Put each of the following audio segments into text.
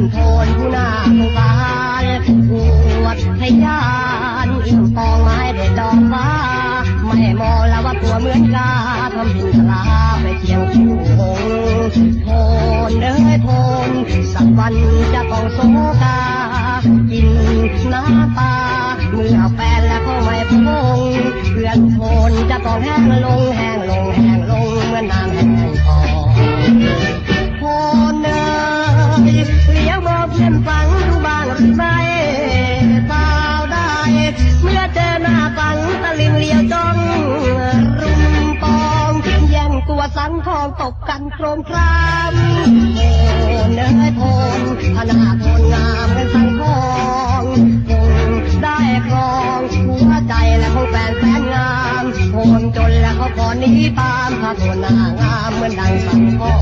านโทนผู้นางกายปวดใยานอินปองไม้เด็ดดอกฟ้าไม่มองแล้วว่าตัวเหมือนกาทำบินลาไปเที่ยงคู่คงโทนเอ้ยโทนสักวันจะต้องโซกากินหน้าตาเมื่อแฟนแล้วก็ไม่พงเพื่อนโทนจะต้องแห้งลงแห้ง ทองตบกันโครมครามโอนเอ้ยโอนขนาดโคนงามเป็นสังทองคงได้ครองหัวใจและของแฟนแฟนงามโอนจนและเขาก่อนนี้ตามถ้าโทนหน้างามเหมือนดังสังทอง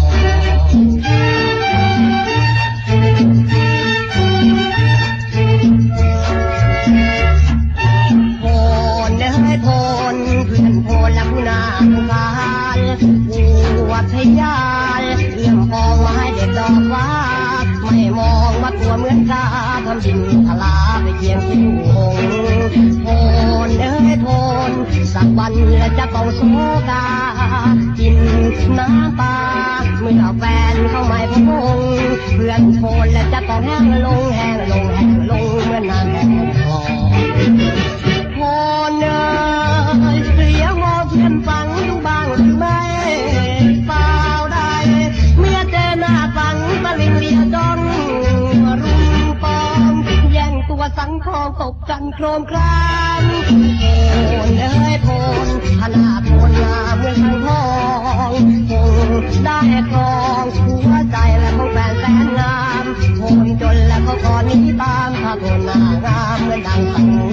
อวดทยานเอื้อมปองมาให้เด็กดอกฟ้า ไม่มองว่าตัวเหมือนกาทำดินทลาไปเคียงคู่หงโพนเอ้ยโพนสักวันจะต้องโศกา กินน้ำตา พองตบกันโครมครามโอนเอ้ยโอนขนาดโอนงามเมืองทองโอนได้ครองหัวใจและของแฟนแสนงามโอนจนแล้วก็ขอนี้ตามข้าโอนนางามเมื่อดังสัง